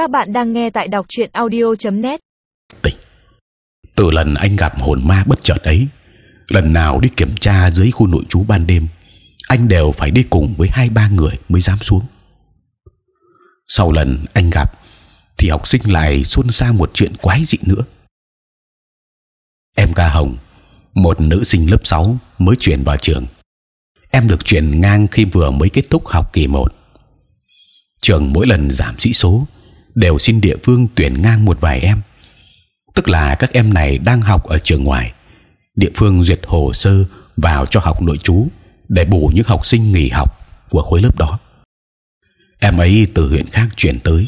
Các bạn đang nghe tại đọc truyện audio.net. tỉnh từ lần anh gặp hồn ma bất chợt ấy, lần nào đi kiểm tra dưới khu nội trú ban đêm, anh đều phải đi cùng với hai ba người mới dám xuống. Sau lần anh gặp, thì học sinh lại xôn xao một chuyện quái dị nữa. Em ca hồng, một nữ sinh lớp 6 mới chuyển vào trường. Em được chuyển ngang khi vừa mới kết thúc học kỳ 1 trường mỗi lần giảm sĩ số đều xin địa phương tuyển ngang một vài em. Tức là các em này đang học ở trường ngoài. Địa phương duyệt hồ sơ vào cho học nội trú để bù những học sinh nghỉ học của khối lớp đó. Em ấy từ huyện khác chuyển tới,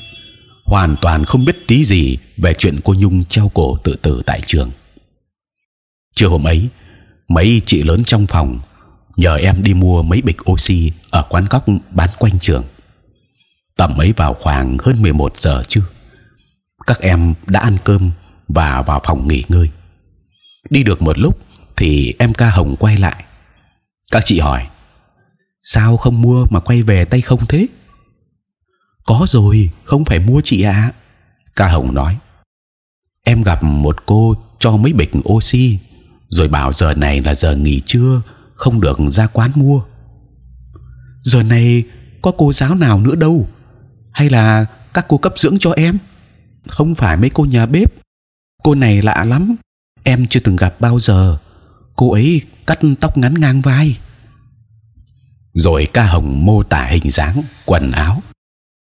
hoàn toàn không biết tí gì về chuyện cô nhung treo cổ tự tử tại trường. Trưa hôm ấy, mấy chị lớn trong phòng nhờ em đi mua mấy bịch oxy ở quán cóc bán quanh trường tầm ấy vào khoảng hơn 11 giờ trưa các em đã ăn cơm và vào phòng nghỉ ngơi. Đi được một lúc thì em ca hồng quay lại. Các chị hỏi, sao không mua mà quay về tay không thế? Có rồi, không phải mua chị ạ. À? ca hồng nói. Em gặp một cô cho mấy bịch oxy, rồi bảo giờ này là giờ nghỉ trưa, không được ra quán mua. Giờ này có cô giáo nào nữa đâu hay là các cô cấp dưỡng cho em? Không phải mấy cô nhà bếp. Cô này lạ lắm. Em chưa từng gặp bao giờ. Cô ấy cắt tóc ngắn ngang vai. Rồi ca hồng mô tả hình dáng, quần áo.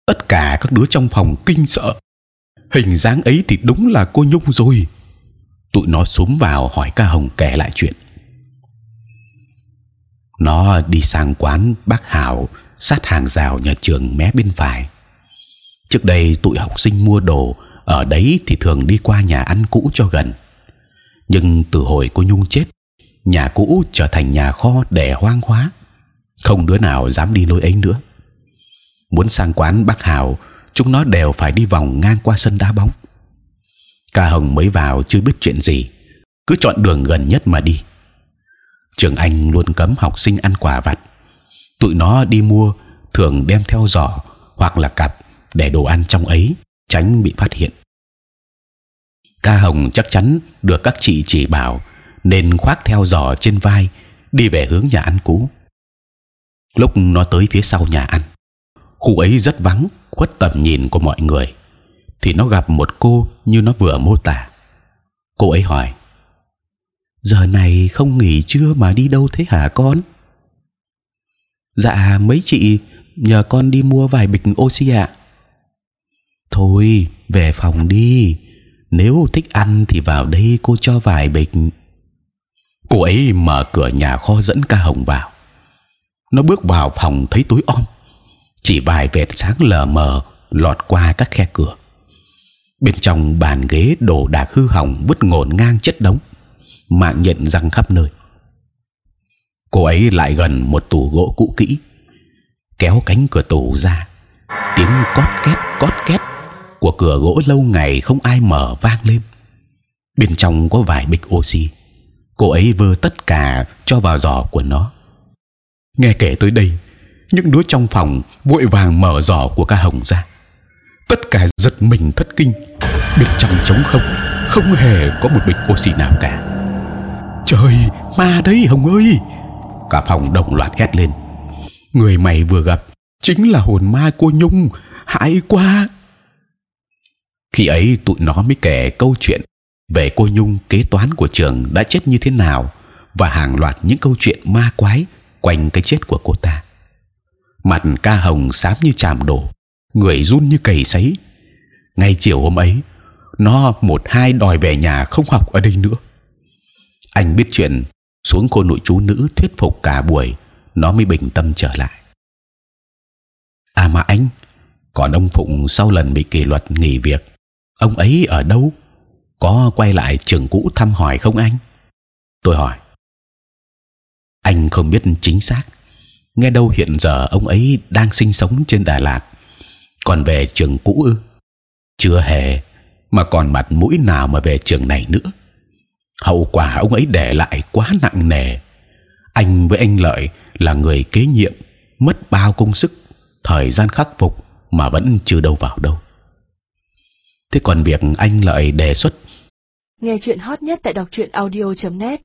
Tất cả các đứa trong phòng kinh sợ. Hình dáng ấy thì đúng là cô nhung rồi. Tụi nó xúm vào hỏi ca hồng kể lại chuyện. Nó đi sang quán bác hảo, sát hàng rào nhà trường mé bên phải trước đây tụi học sinh mua đồ, ở đấy thì thường đi qua nhà ăn cũ cho gần. Nhưng từ hồi cô nhung chết, nhà cũ trở thành nhà kho để hoang hóa. Không đứa nào dám đi lối ấy nữa. Muốn sang quán bác hào, chúng nó đều phải đi vòng ngang qua sân đá bóng. Ca hồng mới vào chưa biết chuyện gì, cứ chọn đường gần nhất mà đi. Trường anh luôn cấm học sinh ăn quà vặt. Tụi nó đi mua, thường đem theo giỏ hoặc là cặp để đồ ăn trong ấy, tránh bị phát hiện. Ca hồng chắc chắn được các chị chỉ bảo nên khoác theo giỏ trên vai, đi về hướng nhà ăn cũ. Lúc nó tới phía sau nhà ăn, khu ấy rất vắng, khuất tầm nhìn của mọi người, thì nó gặp một cô như nó vừa mô tả. Cô ấy hỏi, giờ này không nghỉ trưa mà đi đâu thế hả con? Dạ mấy chị nhờ con đi mua vài bịch oxy ạ thôi, về phòng đi. Nếu thích ăn thì vào đây cô cho vài bịch. Cô ấy mở cửa nhà kho dẫn ca hồng vào. Nó bước vào phòng thấy tối om. Chỉ vài vệt sáng lờ mờ lọt qua các khe cửa. Bên trong bàn ghế đồ đạc hư hỏng vứt ngổn ngang chất đống, mạng nhện răng khắp nơi. Cô ấy lại gần một tủ gỗ cũ kỹ, kéo cánh cửa tủ ra. Tiếng cót két cót két của cửa gỗ lâu ngày không ai mở vang lên. Bên trong có vài bịch oxy. Cô ấy vơ tất cả cho vào giỏ của nó. Nghe kể tới đây, những đứa trong phòng vội vàng mở giỏ của ca hồng ra. Tất cả giật mình thất kinh. Bên trong trống không không hề có một bịch oxy nào cả. Trời, ma đấy, hồng ơi! Cả phòng đồng loạt hét lên. Người mày vừa gặp chính là hồn ma cô nhung. Hại quá! Khi ấy tụi nó mới kể câu chuyện về cô nhung kế toán của trường đã chết như thế nào và hàng loạt những câu chuyện ma quái quanh cái chết của cô ta. Mặt ca hồng xám như chàm đổ, người run như cầy sấy. Ngay chiều hôm ấy, nó một hai đòi về nhà không học ở đây nữa. Anh biết chuyện, xuống cô nội chú nữ thuyết phục cả buổi, nó mới bình tâm trở lại. À mà anh, còn ông phụng sau lần bị kỷ luật nghỉ việc ông ấy ở đâu? Có quay lại trường cũ thăm hỏi không anh? Tôi hỏi. Anh không biết chính xác. Nghe đâu hiện giờ ông ấy đang sinh sống trên Đà Lạt. Còn về trường cũ ư? Chưa hề, mà còn mặt mũi nào mà về trường này nữa? Hậu quả ông ấy để lại quá nặng nề. Anh với anh lợi là người kế nhiệm, mất bao công sức, thời gian khắc phục mà vẫn chưa đâu vào đâu thế còn việc anh lợi đề xuất. Nghe chuyện hot nhất tại đọc truyện audio.net